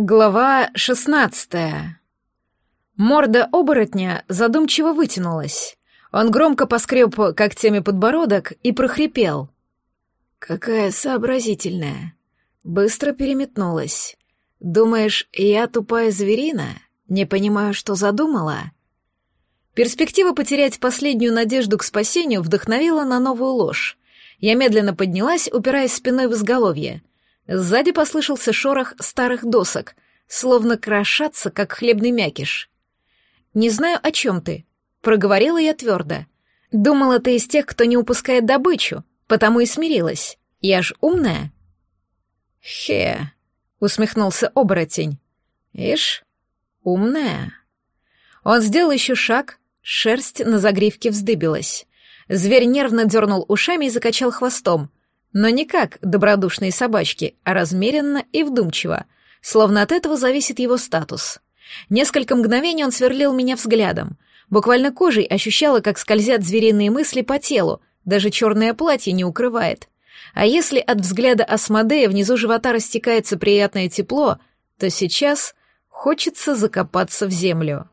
Глава шестнадцатая. Морда оборотня задумчиво вытянулась. Он громко поскреб когтями подбородок и прохрипел. «Какая сообразительная. Быстро переметнулась. Думаешь, я тупая зверина? Не понимаю, что задумала?» Перспектива потерять последнюю надежду к спасению вдохновила на новую ложь. Я медленно поднялась, упираясь спиной в изголовье. Сзади послышался шорох старых досок, словно крошатся, как хлебный мякиш. «Не знаю, о чем ты», — проговорила я твердо. «Думала, ты из тех, кто не упускает добычу, потому и смирилась. Я ж умная». «Хе», — усмехнулся оборотень. «Ишь, умная». Он сделал еще шаг, шерсть на загривке вздыбилась. Зверь нервно дернул ушами и закачал хвостом, но не как добродушные собачки, а размеренно и вдумчиво, словно от этого зависит его статус. Несколько мгновений он сверлил меня взглядом. Буквально кожей ощущала, как скользят звериные мысли по телу, даже черное платье не укрывает. А если от взгляда Асмодея внизу живота растекается приятное тепло, то сейчас хочется закопаться в землю.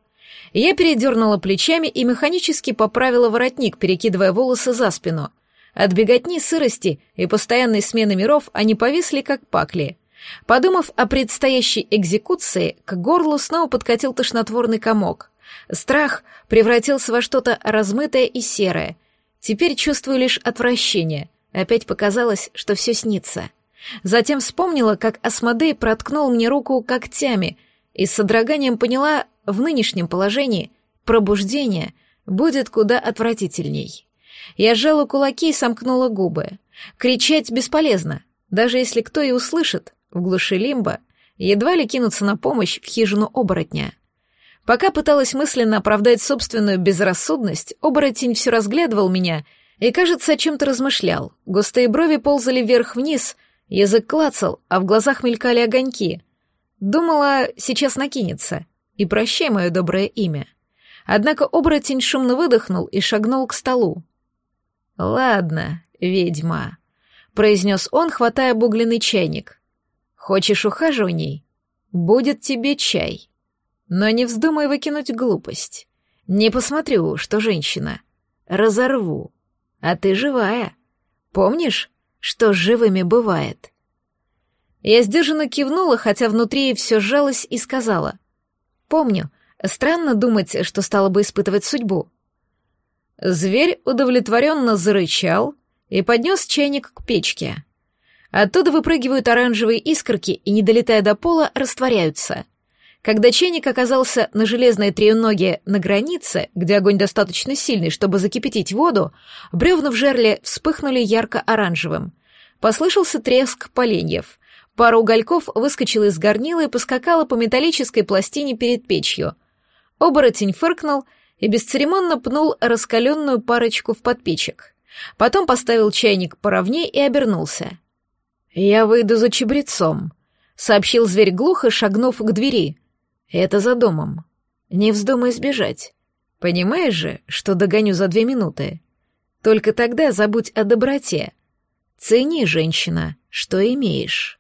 Я передернула плечами и механически поправила воротник, перекидывая волосы за спину — от беготни, сырости и постоянной смены миров они повисли как пакли. Подумав о предстоящей экзекуции, к горлу снова подкатил тошнотворный комок. Страх превратился во что-то размытое и серое. Теперь чувствую лишь отвращение. Опять показалось, что все снится. Затем вспомнила, как Асмодей проткнул мне руку когтями, и с содроганием поняла, в нынешнем положении пробуждение будет куда отвратительней. Я сжала кулаки и сомкнула губы. Кричать бесполезно, даже если кто и услышит, в глуши лимба, едва ли кинуться на помощь в хижину оборотня. Пока пыталась мысленно оправдать собственную безрассудность, оборотень все разглядывал меня и, кажется, о чем-то размышлял. Густые брови ползали вверх-вниз, язык клацал, а в глазах мелькали огоньки. Думала, сейчас накинется. И прощай мое доброе имя. Однако оборотень шумно выдохнул и шагнул к столу. «Ладно, ведьма», — произнес он, хватая бугленный чайник. «Хочешь ухаживаний? Будет тебе чай. Но не вздумай выкинуть глупость. Не посмотрю, что женщина. Разорву. А ты живая. Помнишь, что с живыми бывает?» Я сдержанно кивнула, хотя внутри все сжалось и сказала. «Помню. Странно думать, что стала бы испытывать судьбу. Зверь удовлетворенно зарычал и поднес чайник к печке. Оттуда выпрыгивают оранжевые искорки и, не долетая до пола, растворяются. Когда чайник оказался на железной треуноге на границе, где огонь достаточно сильный, чтобы закипятить воду, бревна в жерле вспыхнули ярко-оранжевым. Послышался треск поленьев. Пара угольков выскочила из горнила и поскакала по металлической пластине перед печью. Оборотень фыркнул и бесцеремонно пнул раскаленную парочку в подпечек. Потом поставил чайник поровнее и обернулся. «Я выйду за чебрецом», — сообщил зверь глухо, шагнув к двери. «Это за домом. Не вздумай сбежать. Понимаешь же, что догоню за две минуты? Только тогда забудь о доброте. Цени, женщина, что имеешь».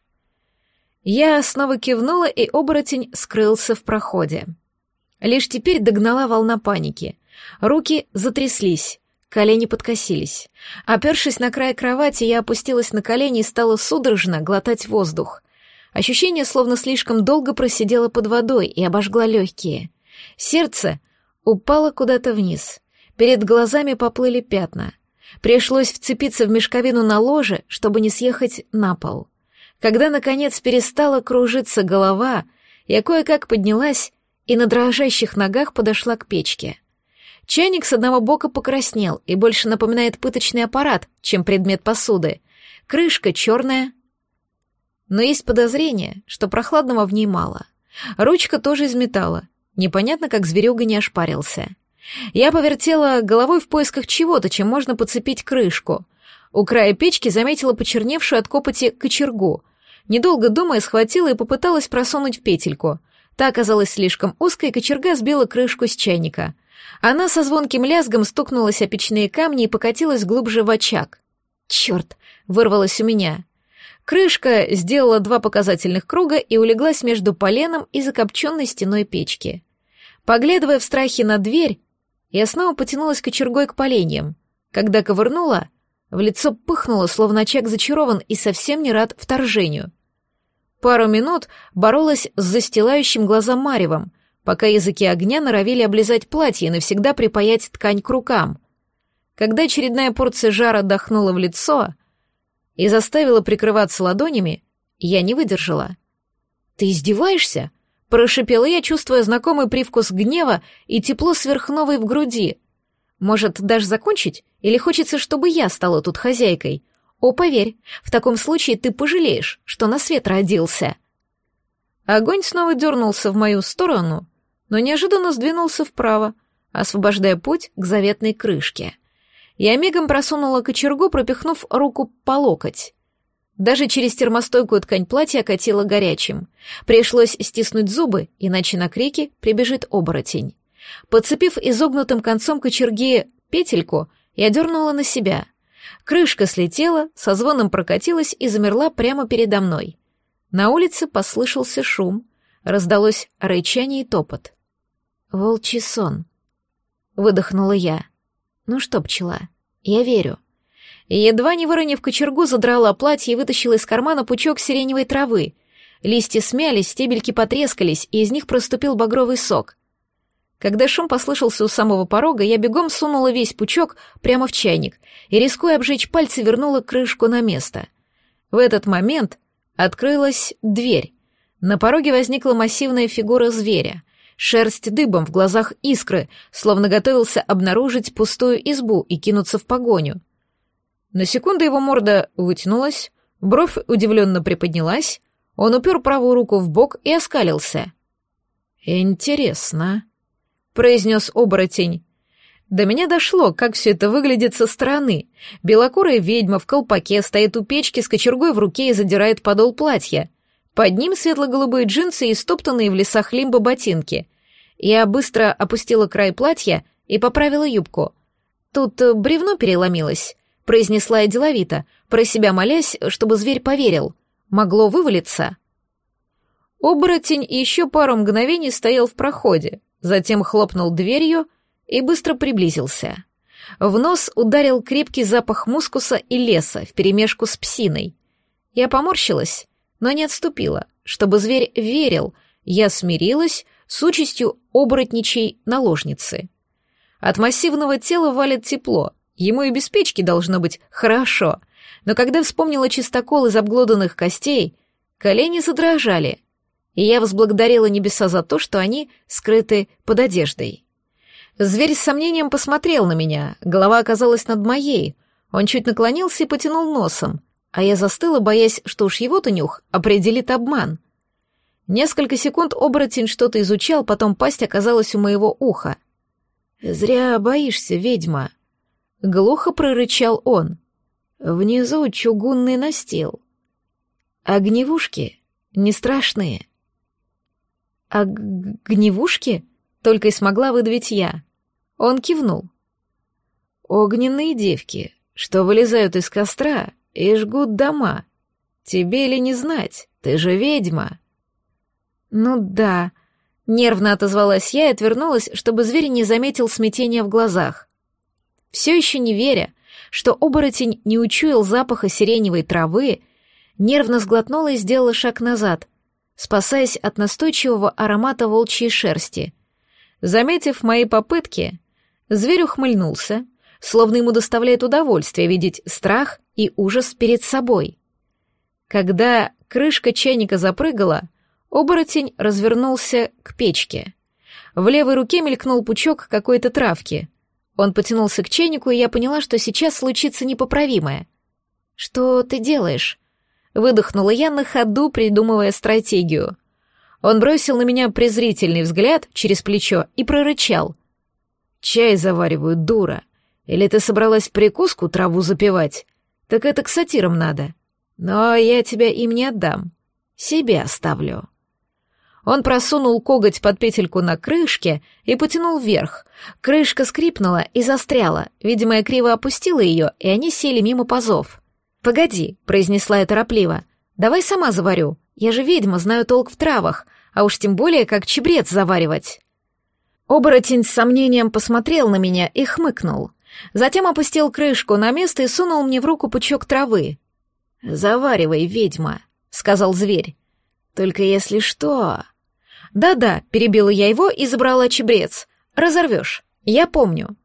Я снова кивнула, и оборотень скрылся в проходе. Лишь теперь догнала волна паники. Руки затряслись, колени подкосились. Опершись на край кровати, я опустилась на колени и стала судорожно глотать воздух. Ощущение, словно слишком долго просидела под водой и обожгла легкие. Сердце упало куда-то вниз. Перед глазами поплыли пятна. Пришлось вцепиться в мешковину на ложе, чтобы не съехать на пол. Когда, наконец, перестала кружиться голова, я кое-как поднялась и на дрожащих ногах подошла к печке. Чайник с одного бока покраснел и больше напоминает пыточный аппарат, чем предмет посуды. Крышка черная. Но есть подозрение, что прохладного в ней мало. Ручка тоже из металла. Непонятно, как зверюга не ошпарился. Я повертела головой в поисках чего-то, чем можно подцепить крышку. У края печки заметила почерневшую от копоти кочергу. Недолго думая, схватила и попыталась просунуть в петельку — Та оказалась слишком узкой, и кочерга сбила крышку с чайника. Она со звонким лязгом стукнулась о печные камни и покатилась глубже в очаг. «Черт!» — вырвалось у меня. Крышка сделала два показательных круга и улеглась между поленом и закопченной стеной печки. Поглядывая в страхе на дверь, я снова потянулась кочергой к поленьям. Когда ковырнула, в лицо пыхнуло, словно очаг зачарован и совсем не рад вторжению. Пару минут боролась с застилающим глаза маревом, пока языки огня норовили облизать платье и навсегда припаять ткань к рукам. Когда очередная порция жара дохнула в лицо и заставила прикрываться ладонями, я не выдержала. «Ты издеваешься?» — прошипела я, чувствуя знакомый привкус гнева и тепло сверхновой в груди. «Может, даже закончить? Или хочется, чтобы я стала тут хозяйкой? О, поверь, в таком случае ты пожалеешь, что на свет родился». Огонь снова дернулся в мою сторону, но неожиданно сдвинулся вправо, освобождая путь к заветной крышке. Я мигом просунула кочергу, пропихнув руку по локоть. Даже через термостойкую ткань платья окатило горячим. Пришлось стиснуть зубы, иначе на крики прибежит оборотень. Подцепив изогнутым концом кочерги петельку, я дернула на себя. Крышка слетела, со звоном прокатилась и замерла прямо передо мной. На улице послышался шум, раздалось рычание и топот. «Волчий сон», — выдохнула я. «Ну что, пчела, я верю». Едва не выронив кочергу, задрала платье и вытащила из кармана пучок сиреневой травы. Листья смялись, стебельки потрескались, и из них проступил багровый сок. Когда шум послышался у самого порога, я бегом сунула весь пучок прямо в чайник и, рискуя обжечь пальцы, вернула крышку на место. В этот момент открылась дверь. На пороге возникла массивная фигура зверя. Шерсть дыбом, в глазах искры, словно готовился обнаружить пустую избу и кинуться в погоню. На секунду его морда вытянулась, бровь удивленно приподнялась, он упер правую руку в бок и оскалился. «Интересно», — произнес оборотень. До меня дошло, как все это выглядит со стороны. Белокурая ведьма в колпаке стоит у печки с кочергой в руке и задирает подол платья. Под ним светло-голубые джинсы и стоптанные в лесах лимба ботинки. Я быстро опустила край платья и поправила юбку. Тут э, бревно переломилось, произнесла я деловито, про себя молясь, чтобы зверь поверил. Могло вывалиться. Оборотень еще пару мгновений стоял в проходе, затем хлопнул дверью и быстро приблизился. В нос ударил крепкий запах мускуса и леса вперемешку с псиной. Я поморщилась, но не отступила. Чтобы зверь верил, я смирилась с участью оборотничей наложницы. От массивного тела валит тепло, ему и без печки должно быть хорошо, но когда вспомнила чистокол из обглоданных костей, колени задрожали, и я возблагодарила небеса за то, что они скрыты под одеждой. Зверь с сомнением посмотрел на меня, голова оказалась над моей, он чуть наклонился и потянул носом, а я застыла, боясь, что уж его-то нюх определит обман. Несколько секунд оборотень что-то изучал, потом пасть оказалась у моего уха. «Зря боишься, ведьма», — глухо прорычал он. «Внизу чугунный настил. Огневушки не страшные». «Огневушки?» — только и смогла выдавить я. Он кивнул. «Огненные девки, что вылезают из костра и жгут дома. Тебе ли не знать, ты же ведьма?» «Ну да», — нервно отозвалась я и отвернулась, чтобы зверь не заметил смятения в глазах. Все еще не веря, что оборотень не учуял запаха сиреневой травы, нервно сглотнула и сделала шаг назад, спасаясь от настойчивого аромата волчьей шерсти. Заметив мои попытки, зверь ухмыльнулся, словно ему доставляет удовольствие видеть страх и ужас перед собой. Когда крышка чайника запрыгала, оборотень развернулся к печке. В левой руке мелькнул пучок какой-то травки. Он потянулся к чайнику, и я поняла, что сейчас случится непоправимое. «Что ты делаешь?» Выдохнула я на ходу, придумывая стратегию. Он бросил на меня презрительный взгляд через плечо и прорычал. «Чай завариваю, дура. Или ты собралась прикуску траву запивать? Так это к сатирам надо. Но я тебя им не отдам. Себе оставлю». Он просунул коготь под петельку на крышке и потянул вверх. Крышка скрипнула и застряла. Видимо, я криво опустила ее, и они сели мимо пазов. «Погоди», — произнесла я торопливо. Давай сама заварю. Я же ведьма, знаю толк в травах, а уж тем более, как чебрец заваривать. Оборотень с сомнением посмотрел на меня и хмыкнул. Затем опустил крышку на место и сунул мне в руку пучок травы. «Заваривай, ведьма», — сказал зверь. «Только если что...» «Да-да», — перебила я его и забрала чебрец. «Разорвешь. Я помню».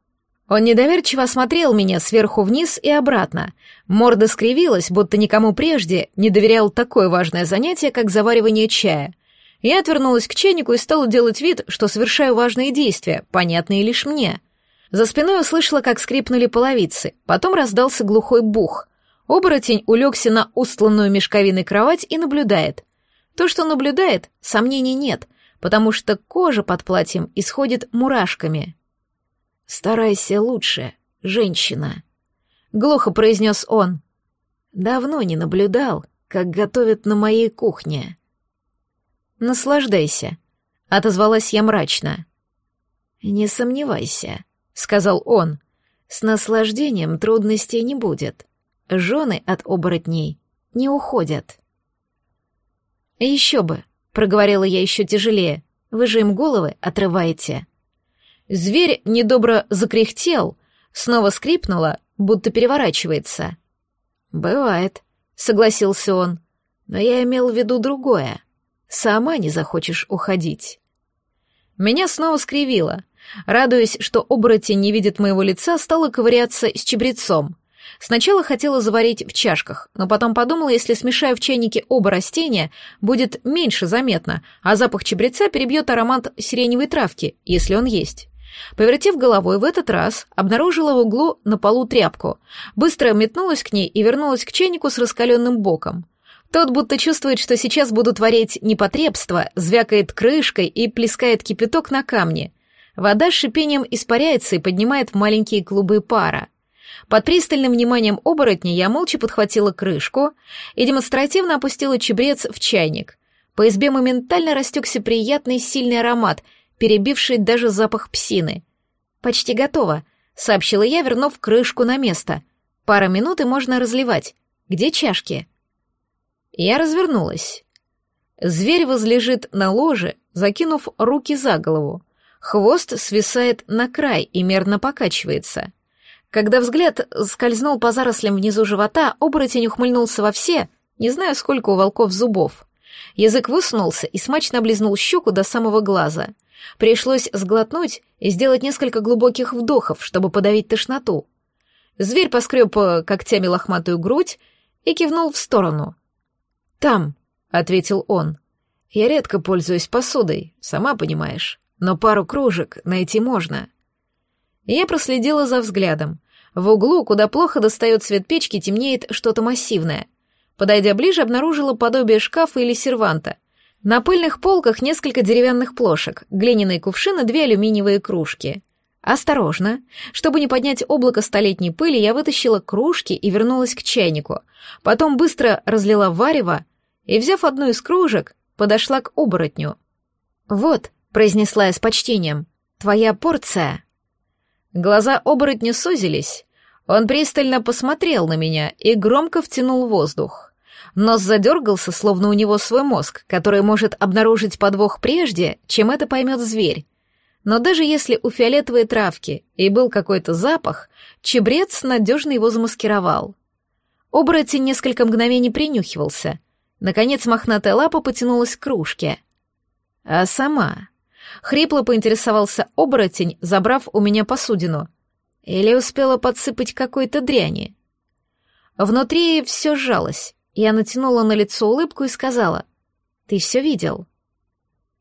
Он недоверчиво осмотрел меня сверху вниз и обратно. Морда скривилась, будто никому прежде не доверял такое важное занятие, как заваривание чая. Я отвернулась к чайнику и стала делать вид, что совершаю важные действия, понятные лишь мне. За спиной услышала, как скрипнули половицы, потом раздался глухой бух. Оборотень улегся на устланную мешковиной кровать и наблюдает. То, что наблюдает, сомнений нет, потому что кожа под платьем исходит мурашками. «Старайся лучше, женщина», — глухо произнес он. «Давно не наблюдал, как готовят на моей кухне». «Наслаждайся», — отозвалась я мрачно. «Не сомневайся», — сказал он. «С наслаждением трудностей не будет. Жены от оборотней не уходят». «Еще бы», — проговорила я еще тяжелее. «Вы же им головы отрываете». Зверь недобро закряхтел, снова скрипнуло, будто переворачивается. «Бывает», — согласился он, — «но я имел в виду другое сама не захочешь уходить. Меня снова скривило. Радуясь, что оборотень не видит моего лица, стала ковыряться с чебрецом. Сначала хотела заварить в чашках, но потом подумала, если смешаю в чайнике оба растения, будет меньше заметно, а запах чебреца перебьет аромат сиреневой травки, если он есть. Повертев головой в этот раз, обнаружила в углу на полу тряпку, быстро метнулась к ней и вернулась к чайнику с раскаленным боком. Тот будто чувствует, что сейчас будут творить непотребство, звякает крышкой и плескает кипяток на камни. Вода с шипением испаряется и поднимает маленькие клубы пара. Под пристальным вниманием оборотня я молча подхватила крышку и демонстративно опустила чебрец в чайник. По избе моментально растекся приятный сильный аромат, перебивший даже запах псины. «Почти готово», — сообщила я, вернув крышку на место. «Пара минут и можно разливать. Где чашки?» Я развернулась. Зверь возлежит на ложе, закинув руки за голову. Хвост свисает на край и мерно покачивается. Когда взгляд скользнул по зарослям внизу живота, оборотень ухмыльнулся во все, не знаю, сколько у волков зубов. Язык высунулся и смачно облизнул щеку до самого глаза. Пришлось сглотнуть и сделать несколько глубоких вдохов, чтобы подавить тошноту. Зверь поскреб когтями лохматую грудь и кивнул в сторону. «Там», — ответил он. «Я редко пользуюсь посудой, сама понимаешь, но пару кружек найти можно». Я проследила за взглядом. В углу, куда плохо достает свет печки, темнеет что-то массивное. Подойдя ближе, обнаружила подобие шкафа или серванта. На пыльных полках несколько деревянных плошек, глиняные кувшины, две алюминиевые кружки. Осторожно. Чтобы не поднять облако столетней пыли, я вытащила кружки и вернулась к чайнику. Потом быстро разлила варево, и, взяв одну из кружек, подошла к оборотню. «Вот», — произнесла я с почтением, — «твоя порция». Глаза оборотня сузились. Он пристально посмотрел на меня и громко втянул воздух. Нос задергался, словно у него свой мозг, который может обнаружить подвох прежде, чем это поймет зверь. Но даже если у фиолетовой травки и был какой-то запах, чебрец надежно его замаскировал. Оборотень несколько мгновений принюхивался — Наконец мохнатая лапа потянулась к кружке. А сама... Хрипло поинтересовался оборотень, забрав у меня посудину. Или успела подсыпать какой-то дряни. Внутри все сжалось. Я натянула на лицо улыбку и сказала. «Ты все видел?»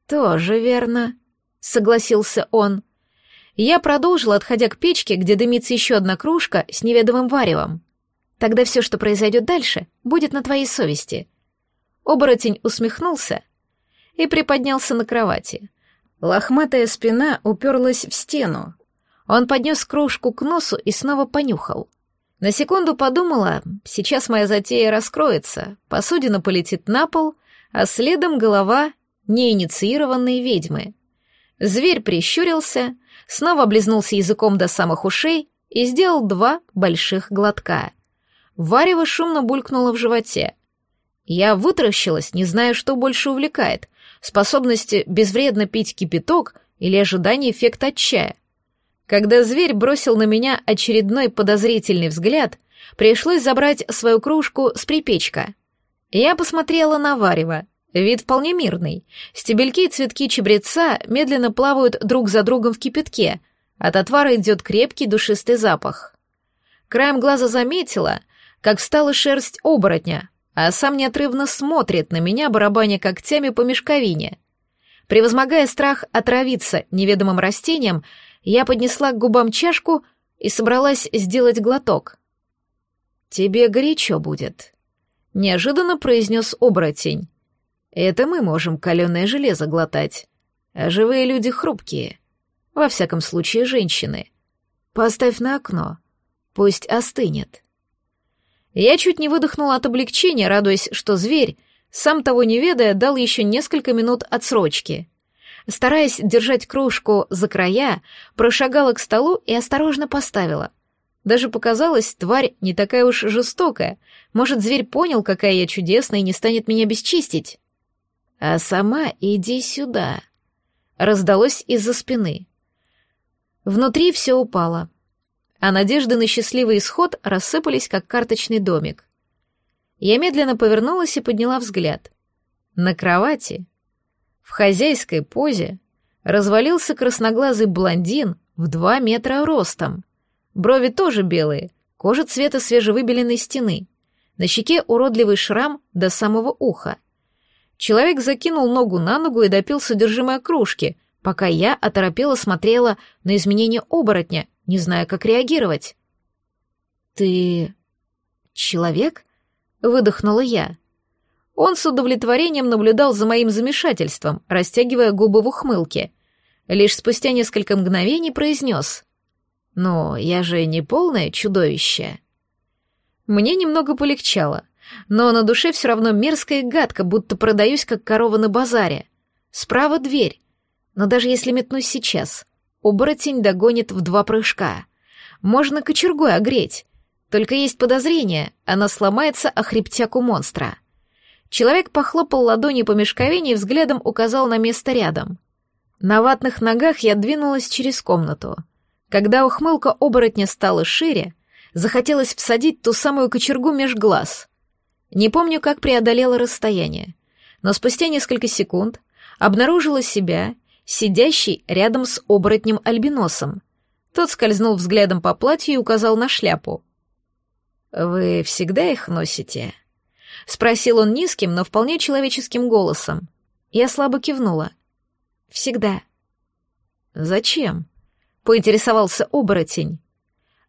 «Тоже верно», — согласился он. Я продолжила, отходя к печке, где дымится еще одна кружка с неведомым варевом. «Тогда все, что произойдет дальше, будет на твоей совести. Оборотень усмехнулся и приподнялся на кровати. Лохматая спина уперлась в стену. Он поднес кружку к носу и снова понюхал. На секунду подумала, сейчас моя затея раскроется, посудина полетит на пол, а следом голова неинициированной ведьмы. Зверь прищурился, снова облизнулся языком до самых ушей и сделал два больших глотка. Варево шумно булькнуло в животе. Я вытаращилась, не зная, что больше увлекает — способность безвредно пить кипяток или ожидание эффекта от чая. Когда зверь бросил на меня очередной подозрительный взгляд, пришлось забрать свою кружку с припечка. Я посмотрела на варево. Вид вполне мирный. Стебельки и цветки чебреца медленно плавают друг за другом в кипятке. От отвара идет крепкий душистый запах. Краем глаза заметила, как встала шерсть оборотня, а сам неотрывно смотрит на меня, барабаня когтями по мешковине. Превозмогая страх отравиться неведомым растением, я поднесла к губам чашку и собралась сделать глоток. «Тебе горячо будет», — неожиданно произнес оборотень. «Это мы можем каленое железо глотать, а живые люди хрупкие, во всяком случае женщины. Поставь на окно, пусть остынет». Я чуть не выдохнула от облегчения, радуясь, что зверь, сам того не ведая, дал еще несколько минут отсрочки. Стараясь держать кружку за края, прошагала к столу и осторожно поставила. Даже показалось, тварь не такая уж жестокая. Может, зверь понял, какая я чудесная и не станет меня бесчистить? А сама иди сюда. Раздалось из-за спины. Внутри все упало а надежды на счастливый исход рассыпались, как карточный домик. Я медленно повернулась и подняла взгляд. На кровати, в хозяйской позе, развалился красноглазый блондин в два метра ростом. Брови тоже белые, кожа цвета свежевыбеленной стены. На щеке уродливый шрам до самого уха. Человек закинул ногу на ногу и допил содержимое кружки, пока я оторопела смотрела на изменения оборотня — не зная, как реагировать. «Ты... человек?» — выдохнула я. Он с удовлетворением наблюдал за моим замешательством, растягивая губы в ухмылке. Лишь спустя несколько мгновений произнес. «Но я же не полное чудовище». Мне немного полегчало, но на душе все равно мерзко и гадко, будто продаюсь, как корова на базаре. Справа дверь, но даже если метнусь сейчас, Оборотень догонит в два прыжка. Можно кочергой огреть. Только есть подозрение, она сломается о хребтяку монстра. Человек похлопал ладони по мешковине и взглядом указал на место рядом. На ватных ногах я двинулась через комнату. Когда ухмылка оборотня стала шире, захотелось всадить ту самую кочергу меж глаз. Не помню, как преодолела расстояние, но спустя несколько секунд обнаружила себя сидящий рядом с оборотнем-альбиносом. Тот скользнул взглядом по платью и указал на шляпу. «Вы всегда их носите?» — спросил он низким, но вполне человеческим голосом. Я слабо кивнула. «Всегда». «Зачем?» — поинтересовался оборотень.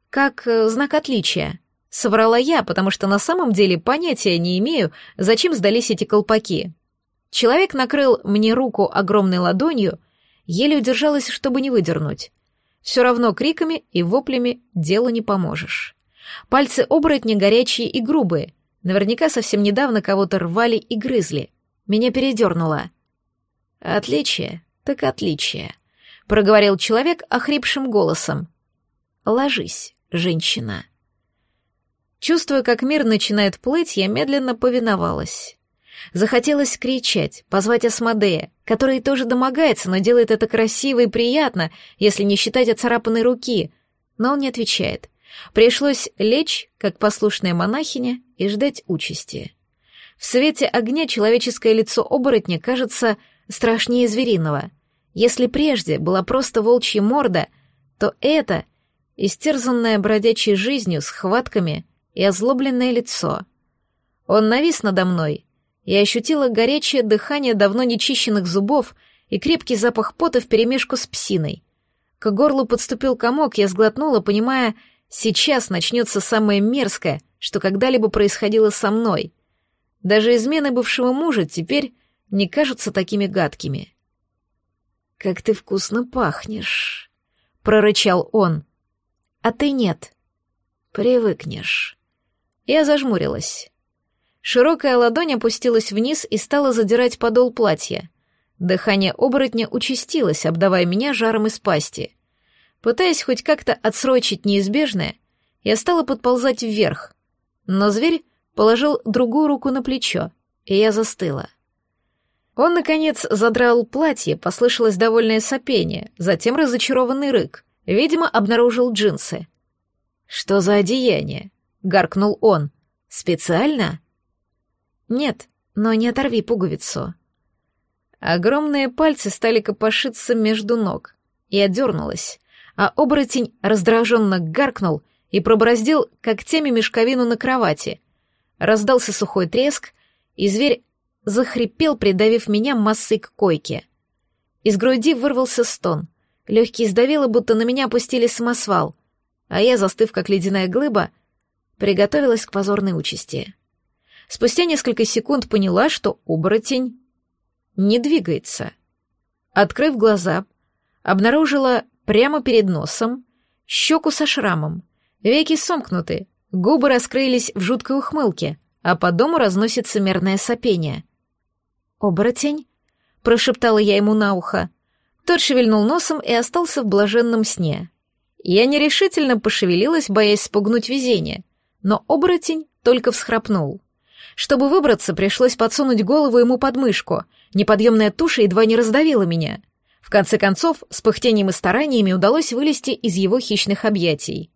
«Как э, знак отличия», — соврала я, потому что на самом деле понятия не имею, зачем сдались эти колпаки. Человек накрыл мне руку огромной ладонью Еле удержалась, чтобы не выдернуть. Все равно криками и воплями делу не поможешь. Пальцы оборотня горячие и грубые. Наверняка совсем недавно кого-то рвали и грызли. Меня передернуло. «Отличие, так отличие», — проговорил человек охрипшим голосом. «Ложись, женщина». Чувствуя, как мир начинает плыть, я медленно повиновалась. Захотелось кричать, позвать Асмодея, который тоже домогается, но делает это красиво и приятно, если не считать оцарапанной руки. Но он не отвечает. Пришлось лечь, как послушная монахиня, и ждать участи. В свете огня человеческое лицо оборотня кажется страшнее звериного. Если прежде была просто волчья морда, то это — истерзанное бродячей жизнью, схватками и озлобленное лицо. Он навис надо мной — я ощутила горячее дыхание давно нечищенных зубов и крепкий запах пота вперемешку с псиной. К горлу подступил комок, я сглотнула, понимая, сейчас начнется самое мерзкое, что когда-либо происходило со мной. Даже измены бывшего мужа теперь не кажутся такими гадкими. «Как ты вкусно пахнешь», — прорычал он. «А ты нет. Привыкнешь». Я зажмурилась. Широкая ладонь опустилась вниз и стала задирать подол платья. Дыхание оборотня участилось, обдавая меня жаром из пасти. Пытаясь хоть как-то отсрочить неизбежное, я стала подползать вверх. Но зверь положил другую руку на плечо и я застыла. Он, наконец, задрал платье, послышалось довольное сопение, затем разочарованный рык. Видимо, обнаружил джинсы. «Что за одеяние?» — гаркнул он. «Специально?» «Нет, но не оторви пуговицу». Огромные пальцы стали копошиться между ног, и отдернулась, а оборотень раздраженно гаркнул и пробороздил когтями мешковину на кровати. Раздался сухой треск, и зверь захрипел, придавив меня массой к койке. Из груди вырвался стон. Легкие сдавило, будто на меня опустили самосвал, а я, застыв как ледяная глыба, приготовилась к позорной участи. Спустя несколько секунд поняла, что оборотень не двигается. Открыв глаза, обнаружила прямо перед носом щеку со шрамом, веки сомкнуты, губы раскрылись в жуткой ухмылке, а по дому разносится мерное сопение. «Оборотень?» — прошептала я ему на ухо. Тот шевельнул носом и остался в блаженном сне. Я нерешительно пошевелилась, боясь спугнуть везение, но оборотень только всхрапнул. Чтобы выбраться, пришлось подсунуть голову ему под мышку. Неподъемная туша едва не раздавила меня. В конце концов, с пыхтением и стараниями удалось вылезти из его хищных объятий.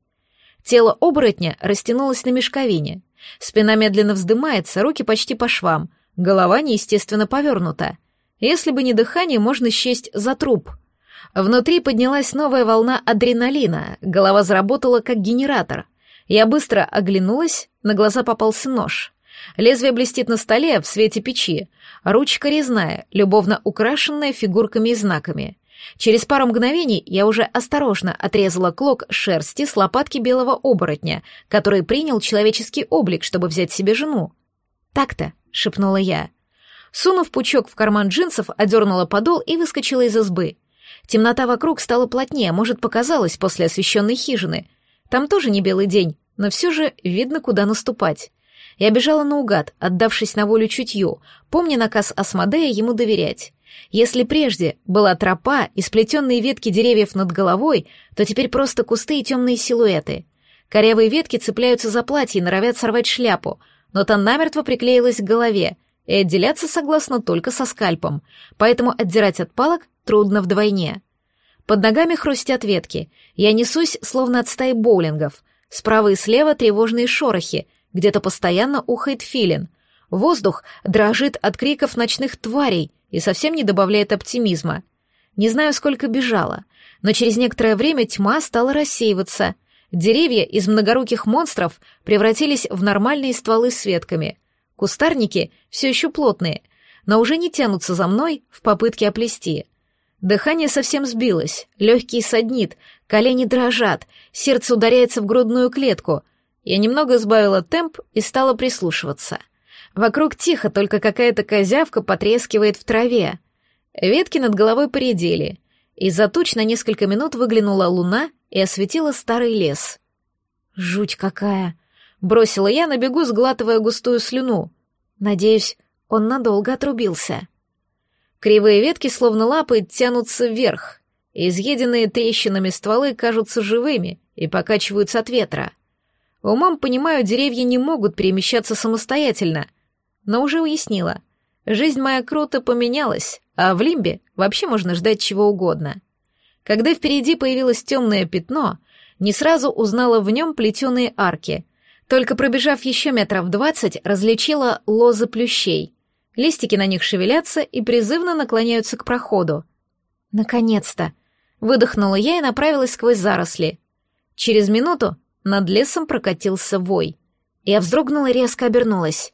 Тело оборотня растянулось на мешковине. Спина медленно вздымается, руки почти по швам — Голова неестественно повернута. Если бы не дыхание, можно счесть за труп. Внутри поднялась новая волна адреналина, голова заработала как генератор. Я быстро оглянулась, на глаза попался нож. Лезвие блестит на столе в свете печи, ручка резная, любовно украшенная фигурками и знаками. Через пару мгновений я уже осторожно отрезала клок шерсти с лопатки белого оборотня, который принял человеческий облик, чтобы взять себе жену. Так-то, шепнула я. Сунув пучок в карман джинсов, одернула подол и выскочила из избы. Темнота вокруг стала плотнее, может, показалось после освещенной хижины. Там тоже не белый день, но все же видно, куда наступать. Я бежала наугад, отдавшись на волю чутью, помня наказ Асмодея ему доверять. Если прежде была тропа и сплетенные ветки деревьев над головой, то теперь просто кусты и темные силуэты. Корявые ветки цепляются за платье и норовят сорвать шляпу — но та намертво приклеилась к голове, и отделяться согласно только со скальпом, поэтому отдирать от палок трудно вдвойне. Под ногами хрустят ветки, я несусь, словно от стаи боулингов. Справа и слева тревожные шорохи, где-то постоянно ухает филин. Воздух дрожит от криков ночных тварей и совсем не добавляет оптимизма. Не знаю, сколько бежала, но через некоторое время тьма стала рассеиваться, Деревья из многоруких монстров превратились в нормальные стволы с ветками. Кустарники все еще плотные, но уже не тянутся за мной в попытке оплести. Дыхание совсем сбилось, легкий саднит, колени дрожат, сердце ударяется в грудную клетку. Я немного сбавила темп и стала прислушиваться. Вокруг тихо, только какая-то козявка потрескивает в траве. Ветки над головой поредели. Из-за туч на несколько минут выглянула луна и осветила старый лес. «Жуть какая!» — бросила я на бегу, сглатывая густую слюну. Надеюсь, он надолго отрубился. Кривые ветки, словно лапы, тянутся вверх. Изъеденные трещинами стволы кажутся живыми и покачиваются от ветра. Умом понимаю, деревья не могут перемещаться самостоятельно, но уже уяснила. Жизнь моя круто поменялась, а в Лимбе вообще можно ждать чего угодно. Когда впереди появилось темное пятно, не сразу узнала в нем плетеные арки. Только пробежав еще метров двадцать, различила лозы плющей. Листики на них шевелятся и призывно наклоняются к проходу. «Наконец-то!» — выдохнула я и направилась сквозь заросли. Через минуту над лесом прокатился вой. Я вздрогнула и резко обернулась.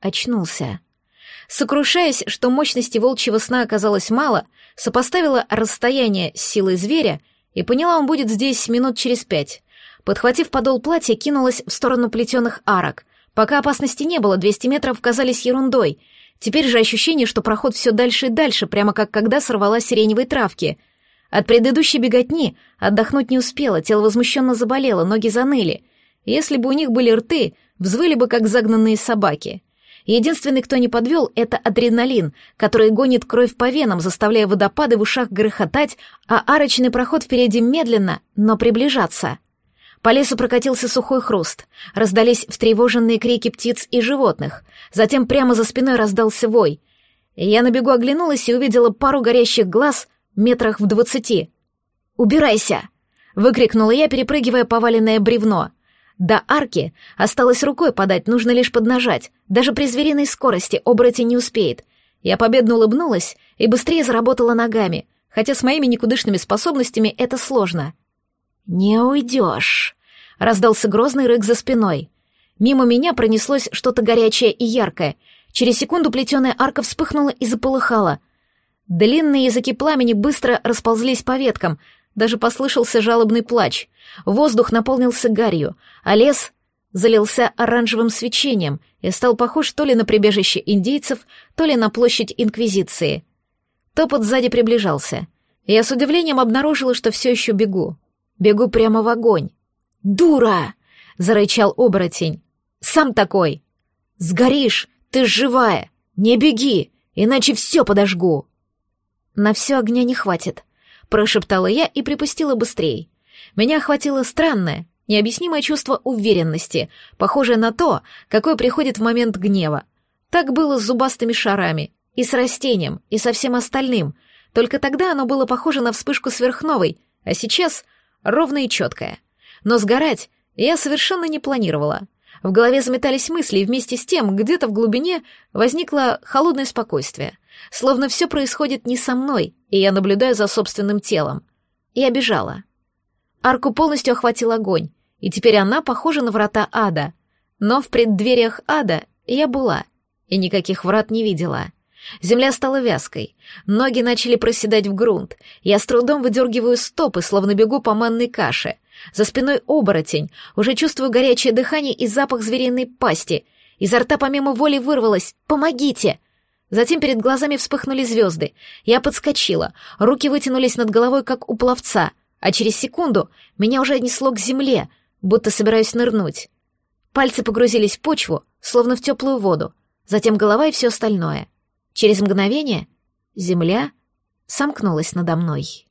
Очнулся. Сокрушаясь, что мощности волчьего сна оказалось мало, сопоставила расстояние с силой зверя и поняла, он будет здесь минут через пять. Подхватив подол платья, кинулась в сторону плетеных арок. Пока опасности не было, 200 метров казались ерундой. Теперь же ощущение, что проход все дальше и дальше, прямо как когда сорвала сиреневой травки. От предыдущей беготни отдохнуть не успела, тело возмущенно заболело, ноги заныли. Если бы у них были рты, взвыли бы, как загнанные собаки. Единственный, кто не подвел, это адреналин, который гонит кровь по венам, заставляя водопады в ушах грохотать, а арочный проход впереди медленно, но приближаться. По лесу прокатился сухой хруст, раздались встревоженные крики птиц и животных, затем прямо за спиной раздался вой. Я на бегу оглянулась и увидела пару горящих глаз метрах в двадцати. «Убирайся!» — выкрикнула я, перепрыгивая поваленное бревно. До арки осталось рукой подать, нужно лишь поднажать. Даже при звериной скорости оборотень не успеет. Я победно улыбнулась и быстрее заработала ногами, хотя с моими никудышными способностями это сложно. «Не уйдешь», — раздался грозный рык за спиной. Мимо меня пронеслось что-то горячее и яркое. Через секунду плетеная арка вспыхнула и заполыхала. Длинные языки пламени быстро расползлись по веткам, даже послышался жалобный плач. Воздух наполнился гарью, а лес залился оранжевым свечением и стал похож то ли на прибежище индейцев, то ли на площадь Инквизиции. Топот сзади приближался. Я с удивлением обнаружила, что все еще бегу. Бегу прямо в огонь. «Дура!» — зарычал оборотень. «Сам такой!» «Сгоришь! Ты живая! Не беги, иначе все подожгу!» «На все огня не хватит прошептала я и припустила быстрее. Меня охватило странное, необъяснимое чувство уверенности, похожее на то, какое приходит в момент гнева. Так было с зубастыми шарами, и с растением, и со всем остальным. Только тогда оно было похоже на вспышку сверхновой, а сейчас ровное и четкое. Но сгорать я совершенно не планировала. В голове заметались мысли, и вместе с тем где-то в глубине возникло холодное спокойствие. Словно все происходит не со мной, и я наблюдаю за собственным телом. Я бежала. Арку полностью охватил огонь, и теперь она похожа на врата ада. Но в преддвериях ада я была, и никаких врат не видела. Земля стала вязкой, ноги начали проседать в грунт, я с трудом выдергиваю стопы, словно бегу по манной каше — за спиной оборотень, уже чувствую горячее дыхание и запах звериной пасти. Изо рта помимо воли вырвалось «Помогите!». Затем перед глазами вспыхнули звезды. Я подскочила, руки вытянулись над головой, как у пловца, а через секунду меня уже отнесло к земле, будто собираюсь нырнуть. Пальцы погрузились в почву, словно в теплую воду, затем голова и все остальное. Через мгновение земля сомкнулась надо мной.